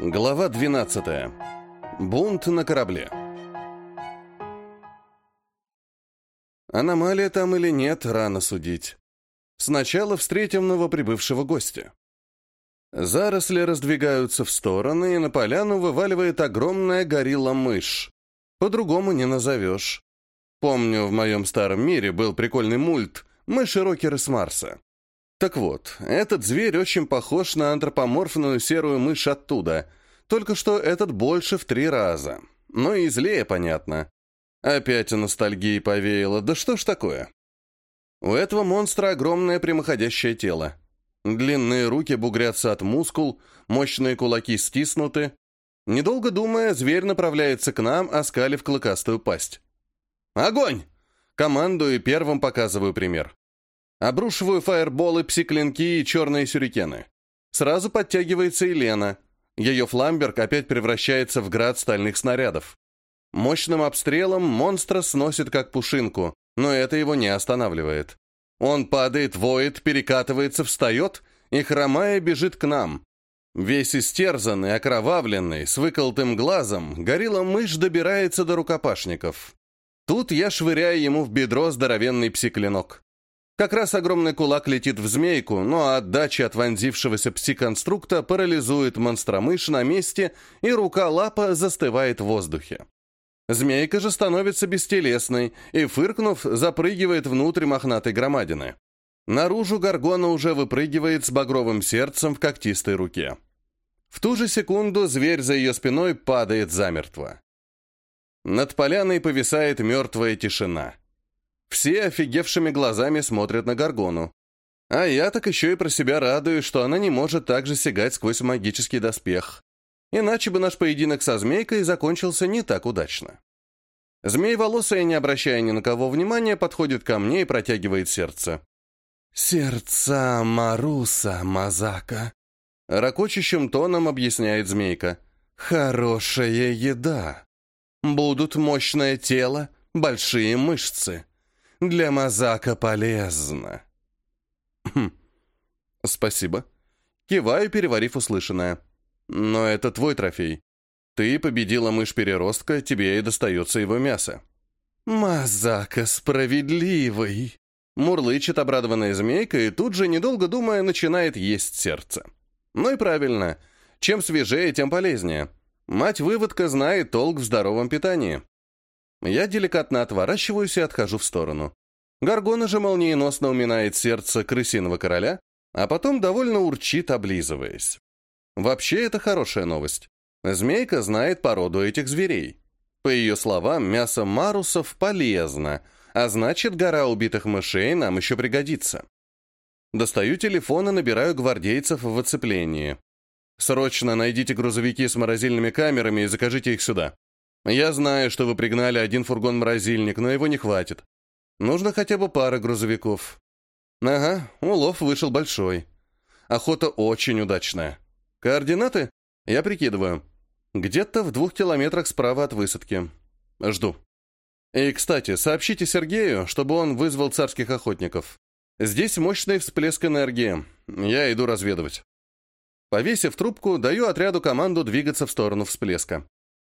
Глава 12. Бунт на корабле. Аномалия там или нет, рано судить. Сначала встретим новоприбывшего гостя. Заросли раздвигаются в стороны, и на поляну вываливает огромная горилла-мышь. По-другому не назовешь. Помню, в моем старом мире был прикольный мульт «Мыши-рокеры с Марса». Так вот, этот зверь очень похож на антропоморфную серую мышь оттуда, только что этот больше в три раза. Но и злее, понятно. Опять ностальгии повеяло, да что ж такое? У этого монстра огромное прямоходящее тело. Длинные руки бугрятся от мускул, мощные кулаки стиснуты. Недолго думая, зверь направляется к нам, оскалив клыкастую пасть. «Огонь!» Командую и первым показываю пример. Обрушиваю фаерболы, псиклинки и черные сюрикены. Сразу подтягивается Елена. Ее фламберг опять превращается в град стальных снарядов. Мощным обстрелом монстра сносит как пушинку, но это его не останавливает. Он падает, воет, перекатывается, встает и, хромая, бежит к нам. Весь истерзанный, окровавленный, с выколотым глазом, горилла-мышь добирается до рукопашников. Тут я швыряю ему в бедро здоровенный псиклинок. Как раз огромный кулак летит в змейку, но отдача от вонзившегося пси-конструкта парализует монстромышь на месте, и рука-лапа застывает в воздухе. Змейка же становится бестелесной и, фыркнув, запрыгивает внутрь мохнатой громадины. Наружу горгона уже выпрыгивает с багровым сердцем в когтистой руке. В ту же секунду зверь за ее спиной падает замертво. Над поляной повисает мертвая тишина. Все офигевшими глазами смотрят на Гаргону. А я так еще и про себя радуюсь, что она не может так же сигать сквозь магический доспех. Иначе бы наш поединок со змейкой закончился не так удачно. Змей волосая, не обращая ни на кого внимания, подходит ко мне и протягивает сердце. «Сердца Маруса, Мазака», — ракочущим тоном объясняет змейка. «Хорошая еда. Будут мощное тело, большие мышцы для Мазака полезно. Хм. Спасибо. Киваю, переварив услышанное. Но это твой трофей. Ты победила мышь-переростка, тебе и достается его мясо. Мазака справедливый. Мурлычет обрадованная змейка и тут же, недолго думая, начинает есть сердце. Ну и правильно. Чем свежее, тем полезнее. Мать-выводка знает толк в здоровом питании. Я деликатно отворачиваюсь и отхожу в сторону. Гаргона же молниеносно уминает сердце крысиного короля, а потом довольно урчит, облизываясь. Вообще, это хорошая новость. Змейка знает породу этих зверей. По ее словам, мясо марусов полезно, а значит, гора убитых мышей нам еще пригодится. Достаю телефон и набираю гвардейцев в оцеплении. Срочно найдите грузовики с морозильными камерами и закажите их сюда. Я знаю, что вы пригнали один фургон-морозильник, но его не хватит. Нужно хотя бы пара грузовиков. Ага, улов вышел большой. Охота очень удачная. Координаты? Я прикидываю. Где-то в двух километрах справа от высадки. Жду. И, кстати, сообщите Сергею, чтобы он вызвал царских охотников. Здесь мощный всплеск энергии. Я иду разведывать. Повесив трубку, даю отряду команду двигаться в сторону всплеска.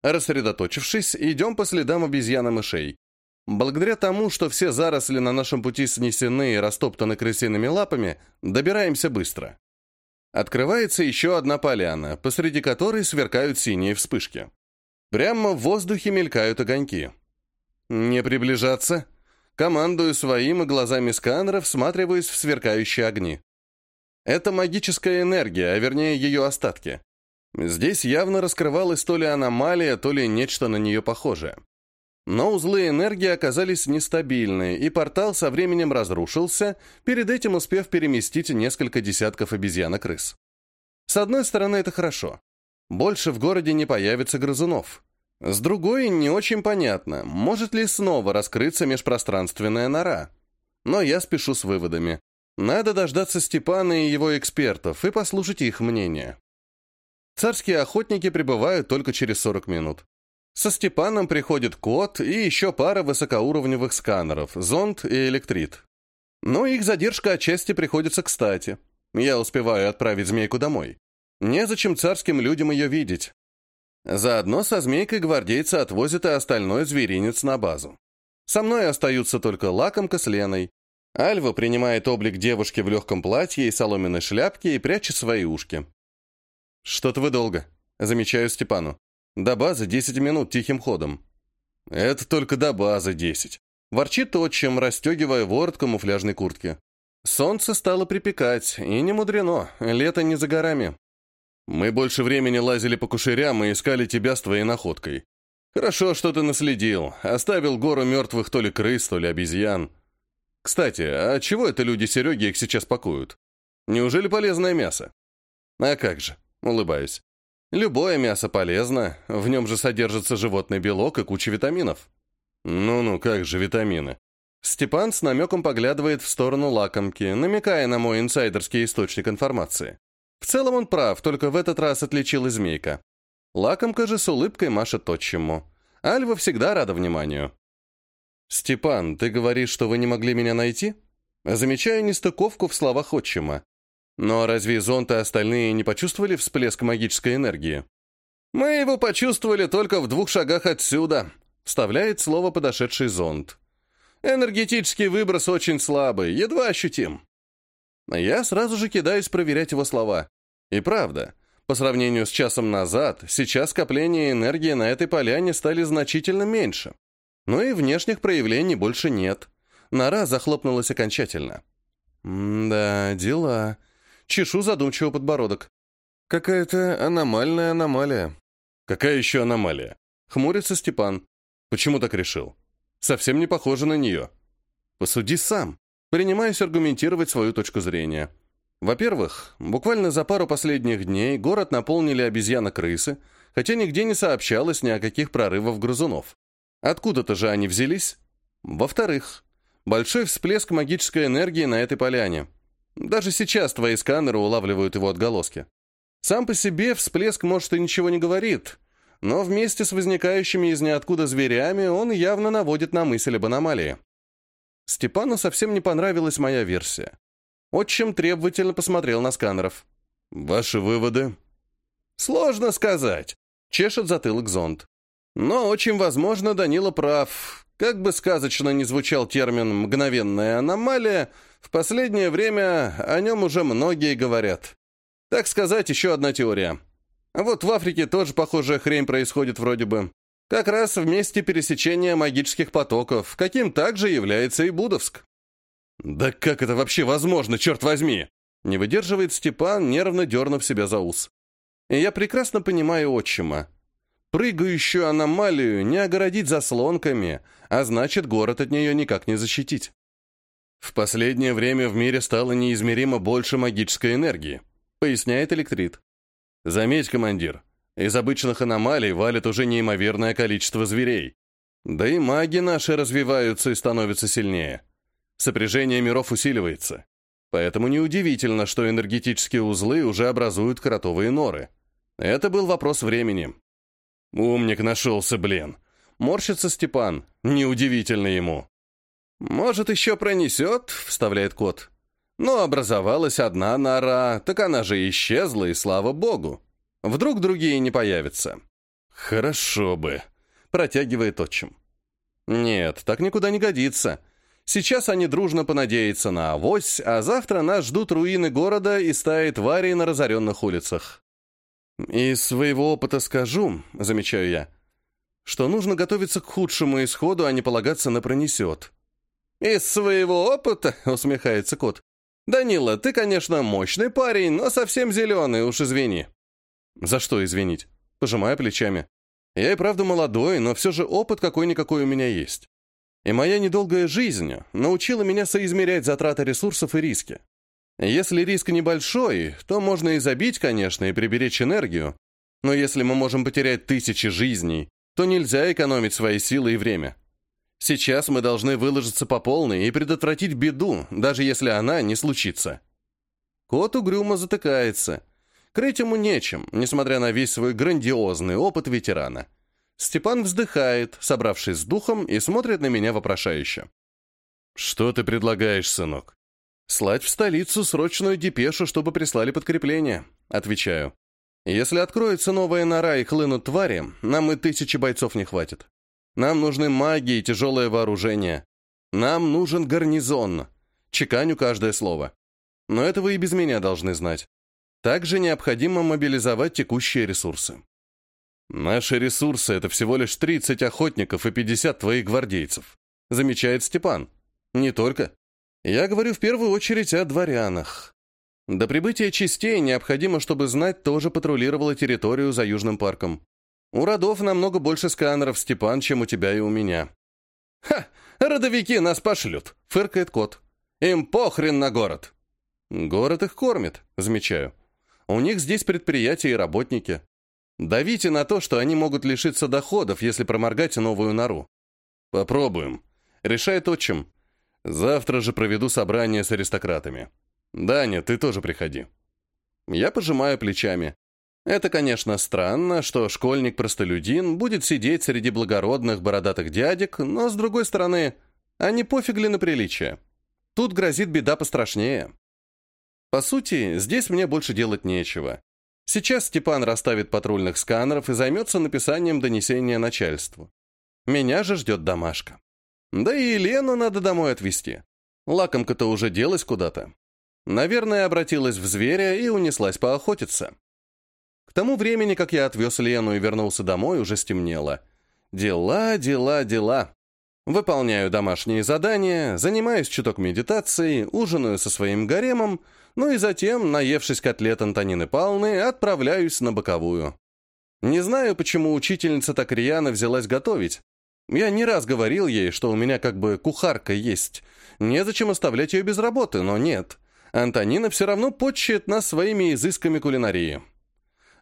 Рассредоточившись, идем по следам обезьяна-мышей. Благодаря тому, что все заросли на нашем пути снесены и растоптаны крысиными лапами, добираемся быстро. Открывается еще одна поляна, посреди которой сверкают синие вспышки. Прямо в воздухе мелькают огоньки. Не приближаться. Командую своим и глазами сканера, всматриваюсь в сверкающие огни. Это магическая энергия, а вернее ее остатки. Здесь явно раскрывалась то ли аномалия, то ли нечто на нее похожее. Но узлы энергии оказались нестабильны, и портал со временем разрушился, перед этим успев переместить несколько десятков обезьянок-крыс. С одной стороны, это хорошо. Больше в городе не появится грызунов. С другой, не очень понятно, может ли снова раскрыться межпространственная нора. Но я спешу с выводами. Надо дождаться Степана и его экспертов и послушать их мнение. Царские охотники прибывают только через 40 минут. Со Степаном приходит кот и еще пара высокоуровневых сканеров, зонд и электрит. Но их задержка отчасти приходится кстати. Я успеваю отправить змейку домой. Незачем царским людям ее видеть. Заодно со змейкой гвардейцы отвозят и остальной зверинец на базу. Со мной остаются только лакомка с Леной. Альва принимает облик девушки в легком платье и соломенной шляпке и прячет свои ушки. «Что-то вы долго», — замечаю Степану. «До базы 10 минут тихим ходом». «Это только до базы 10», — ворчит отчим, расстегивая ворот камуфляжной куртки. Солнце стало припекать, и не мудрено, лето не за горами. Мы больше времени лазили по кушерям и искали тебя с твоей находкой. Хорошо, что ты наследил, оставил гору мертвых то ли крыс, то ли обезьян. Кстати, а чего это люди Сереги их сейчас пакуют? Неужели полезное мясо? А как же, улыбаюсь. Любое мясо полезно, в нем же содержится животный белок и куча витаминов. Ну-ну, как же витамины? Степан с намеком поглядывает в сторону лакомки, намекая на мой инсайдерский источник информации. В целом он прав, только в этот раз отличилась змейка. Лакомка же с улыбкой машет отчиму. Альва всегда рада вниманию. «Степан, ты говоришь, что вы не могли меня найти?» Замечаю нестыковку в словах отчима. Но разве зонт и остальные не почувствовали всплеск магической энергии? «Мы его почувствовали только в двух шагах отсюда», — вставляет слово подошедший зонт. Энергетический выброс очень слабый, едва ощутим. Я сразу же кидаюсь проверять его слова. И правда, по сравнению с часом назад, сейчас скопления энергии на этой поляне стали значительно меньше. Но и внешних проявлений больше нет. Нора захлопнулась окончательно. да, дела. Чешу задумчиво подбородок. Какая-то аномальная аномалия. Какая еще аномалия? Хмурится Степан. Почему так решил? Совсем не похоже на нее. Посуди сам. Принимаюсь аргументировать свою точку зрения. Во-первых, буквально за пару последних дней город наполнили обезьяна-крысы, хотя нигде не сообщалось ни о каких прорывах грызунов. Откуда-то же они взялись? Во-вторых, большой всплеск магической энергии на этой поляне. Даже сейчас твои сканеры улавливают его отголоски. Сам по себе всплеск, может, и ничего не говорит, но вместе с возникающими из ниоткуда зверями он явно наводит на мысль об аномалии. Степану совсем не понравилась моя версия. Отчим требовательно посмотрел на сканеров. «Ваши выводы?» «Сложно сказать», — чешет затылок зонд. «Но очень возможно, Данила прав. Как бы сказочно ни звучал термин «мгновенная аномалия», в последнее время о нем уже многие говорят. Так сказать, еще одна теория. А вот в Африке тоже похожая хрень происходит вроде бы. Как раз в месте пересечения магических потоков, каким также является и Будовск. «Да как это вообще возможно, черт возьми?» Не выдерживает Степан, нервно дернув себя за ус. И я прекрасно понимаю отчима. Прыгающую аномалию не огородить заслонками, а значит, город от нее никак не защитить. В последнее время в мире стало неизмеримо больше магической энергии, поясняет электрит. Заметь, командир, из обычных аномалий валит уже неимоверное количество зверей. Да и маги наши развиваются и становятся сильнее. Сопряжение миров усиливается. Поэтому неудивительно, что энергетические узлы уже образуют кротовые норы. Это был вопрос времени. Умник нашелся, блин. Морщится Степан. Неудивительно ему. «Может, еще пронесет?» — вставляет кот. Но образовалась одна нора, так она же исчезла, и слава богу. Вдруг другие не появятся. Хорошо бы, протягивает отчим. Нет, так никуда не годится. Сейчас они дружно понадеются на авось, а завтра нас ждут руины города и стаи тварей на разоренных улицах. Из своего опыта скажу, замечаю я, что нужно готовиться к худшему исходу, а не полагаться на пронесет. «Из своего опыта?» — усмехается кот. «Данила, ты, конечно, мощный парень, но совсем зеленый, уж извини». «За что извинить?» Пожимая плечами. «Я и правда молодой, но все же опыт какой-никакой у меня есть. И моя недолгая жизнь научила меня соизмерять затраты ресурсов и риски. Если риск небольшой, то можно и забить, конечно, и приберечь энергию. Но если мы можем потерять тысячи жизней, то нельзя экономить свои силы и время. Сейчас мы должны выложиться по полной и предотвратить беду, даже если она не случится. Кот угрюмо затыкается. Крыть ему нечем, несмотря на весь свой грандиозный опыт ветерана. Степан вздыхает, собравшись с духом, и смотрит на меня вопрошающе. «Что ты предлагаешь, сынок?» «Слать в столицу срочную депешу, чтобы прислали подкрепление», — отвечаю. Если откроется новая нора и хлынут твари, нам и тысячи бойцов не хватит. Нам нужны маги и тяжелое вооружение. Нам нужен гарнизон. Чеканю каждое слово. Но это вы и без меня должны знать. Также необходимо мобилизовать текущие ресурсы. Наши ресурсы — это всего лишь 30 охотников и 50 твоих гвардейцев, замечает Степан. Не только. Я говорю в первую очередь о дворянах. До прибытия частей необходимо, чтобы знать тоже патрулировала территорию за Южным парком. У родов намного больше сканеров, Степан, чем у тебя и у меня. «Ха! Родовики нас пошлют!» — фыркает кот. «Им похрен на город!» «Город их кормит», — замечаю. «У них здесь предприятия и работники. Давите на то, что они могут лишиться доходов, если проморгать новую нору». «Попробуем», — решает отчим. Завтра же проведу собрание с аристократами. Даня, ты тоже приходи. Я пожимаю плечами. Это, конечно, странно, что школьник-простолюдин будет сидеть среди благородных бородатых дядек, но, с другой стороны, они пофигли на приличие. Тут грозит беда пострашнее. По сути, здесь мне больше делать нечего. Сейчас Степан расставит патрульных сканеров и займется написанием донесения начальству. Меня же ждет домашка. Да и Елену надо домой отвезти. Лакомка-то уже делась куда-то. Наверное, обратилась в зверя и унеслась поохотиться. К тому времени, как я отвез Лену и вернулся домой, уже стемнело. Дела, дела, дела. Выполняю домашние задания, занимаюсь чуток медитацией, ужинаю со своим гаремом, ну и затем, наевшись котлет Антонины Павловны, отправляюсь на боковую. Не знаю, почему учительница так рьяно взялась готовить, я не раз говорил ей, что у меня как бы кухарка есть. Незачем оставлять ее без работы, но нет. Антонина все равно почет нас своими изысками кулинарии.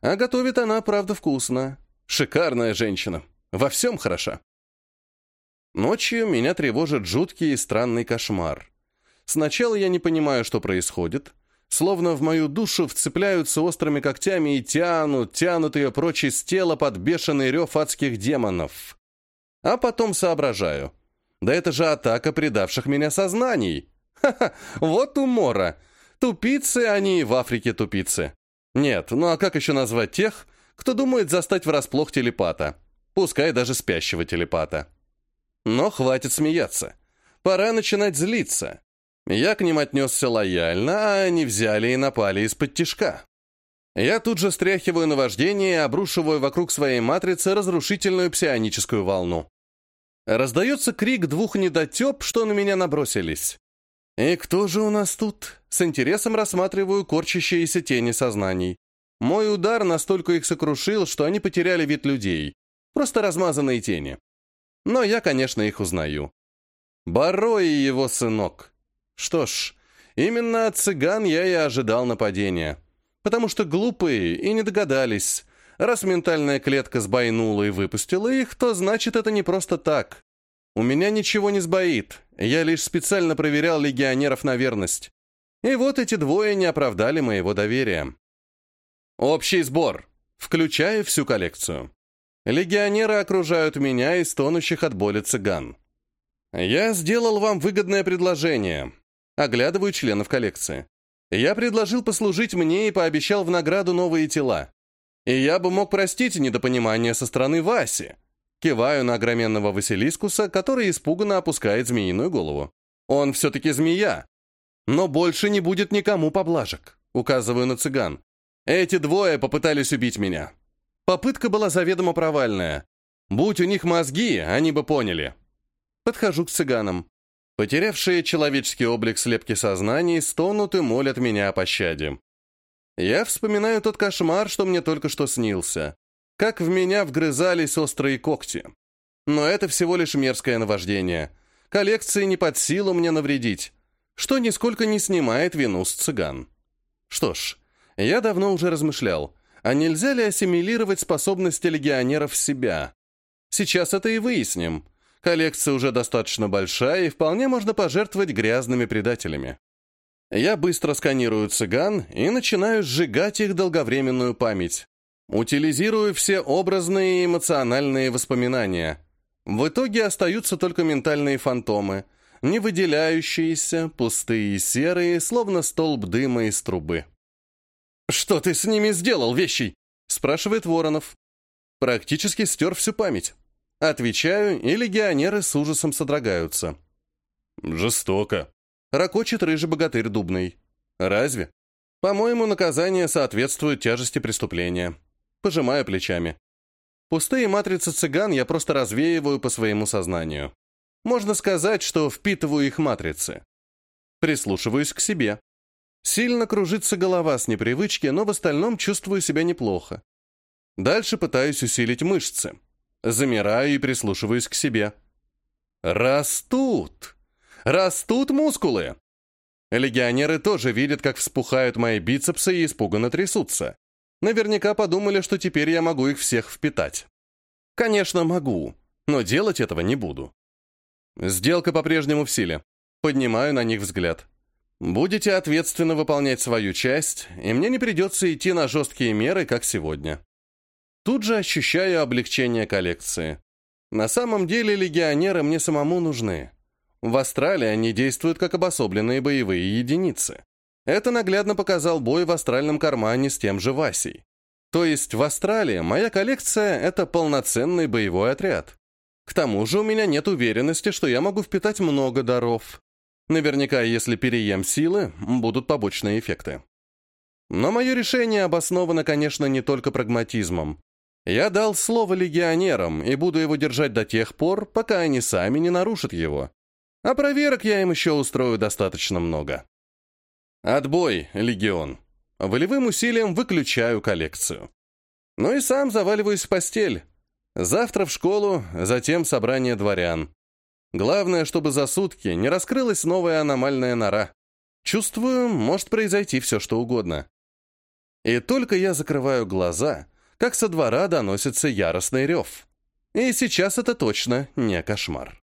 А готовит она, правда, вкусно. Шикарная женщина. Во всем хороша. Ночью меня тревожит жуткий и странный кошмар. Сначала я не понимаю, что происходит. Словно в мою душу вцепляются острыми когтями и тянут, тянут ее прочь из тела под бешеный рев адских демонов. А потом соображаю. Да это же атака предавших меня сознаний. Ха-ха, вот умора. Тупицы они в Африке тупицы. Нет, ну а как еще назвать тех, кто думает застать врасплох телепата? Пускай даже спящего телепата. Но хватит смеяться. Пора начинать злиться. Я к ним отнесся лояльно, а они взяли и напали из-под тишка. Я тут же стряхиваю наваждение и обрушиваю вокруг своей матрицы разрушительную псионическую волну. Раздается крик двух недотеп, что на меня набросились. И кто же у нас тут? С интересом рассматриваю корчащиеся тени сознаний. Мой удар настолько их сокрушил, что они потеряли вид людей. Просто размазанные тени. Но я, конечно, их узнаю. Баро и его сынок. Что ж, именно от цыган я и ожидал нападения потому что глупые и не догадались. Раз ментальная клетка сбойнула и выпустила их, то значит это не просто так. У меня ничего не сбоит, я лишь специально проверял легионеров на верность. И вот эти двое не оправдали моего доверия. Общий сбор. Включая всю коллекцию. Легионеры окружают меня и стонущих от боли цыган. Я сделал вам выгодное предложение. Оглядываю членов коллекции. Я предложил послужить мне и пообещал в награду новые тела. И я бы мог простить недопонимание со стороны Васи. Киваю на огроменного Василискуса, который испуганно опускает змеиную голову. Он все-таки змея. Но больше не будет никому поблажек, указываю на цыган. Эти двое попытались убить меня. Попытка была заведомо провальная. Будь у них мозги, они бы поняли. Подхожу к цыганам. Потерявшие человеческий облик слепки сознаний стонут и молят меня о пощаде. Я вспоминаю тот кошмар, что мне только что снился. Как в меня вгрызались острые когти. Но это всего лишь мерзкое наваждение. Коллекции не под силу мне навредить, что нисколько не снимает вину с цыган. Что ж, я давно уже размышлял, а нельзя ли ассимилировать способности легионеров в себя? Сейчас это и выясним. Коллекция уже достаточно большая, и вполне можно пожертвовать грязными предателями. Я быстро сканирую цыган и начинаю сжигать их долговременную память. Утилизирую все образные и эмоциональные воспоминания. В итоге остаются только ментальные фантомы, не выделяющиеся, пустые и серые, словно столб дыма из трубы. «Что ты с ними сделал, вещий?» спрашивает Воронов. Практически стер всю память. Отвечаю, и легионеры с ужасом содрогаются. «Жестоко», — ракочет рыжий богатырь дубный. «Разве? По-моему, наказание соответствует тяжести преступления». Пожимаю плечами. Пустые матрицы цыган я просто развеиваю по своему сознанию. Можно сказать, что впитываю их матрицы. Прислушиваюсь к себе. Сильно кружится голова с непривычки, но в остальном чувствую себя неплохо. Дальше пытаюсь усилить мышцы. Замираю и прислушиваюсь к себе. Растут! Растут мускулы! Легионеры тоже видят, как вспухают мои бицепсы и испуганно трясутся. Наверняка подумали, что теперь я могу их всех впитать. Конечно, могу, но делать этого не буду. Сделка по-прежнему в силе. Поднимаю на них взгляд. Будете ответственно выполнять свою часть, и мне не придется идти на жесткие меры, как сегодня. Тут же ощущаю облегчение коллекции. На самом деле легионеры мне самому нужны. В Австралии они действуют как обособленные боевые единицы. Это наглядно показал бой в астральном кармане с тем же Васей. То есть в Австралии моя коллекция — это полноценный боевой отряд. К тому же у меня нет уверенности, что я могу впитать много даров. Наверняка, если переем силы, будут побочные эффекты. Но мое решение обосновано, конечно, не только прагматизмом. Я дал слово легионерам и буду его держать до тех пор, пока они сами не нарушат его. А проверок я им еще устрою достаточно много. Отбой, легион. Волевым усилием выключаю коллекцию. Ну и сам заваливаюсь в постель. Завтра в школу, затем собрание дворян. Главное, чтобы за сутки не раскрылась новая аномальная нора. Чувствую, может произойти все, что угодно. И только я закрываю глаза, как со двора доносится яростный рев. И сейчас это точно не кошмар.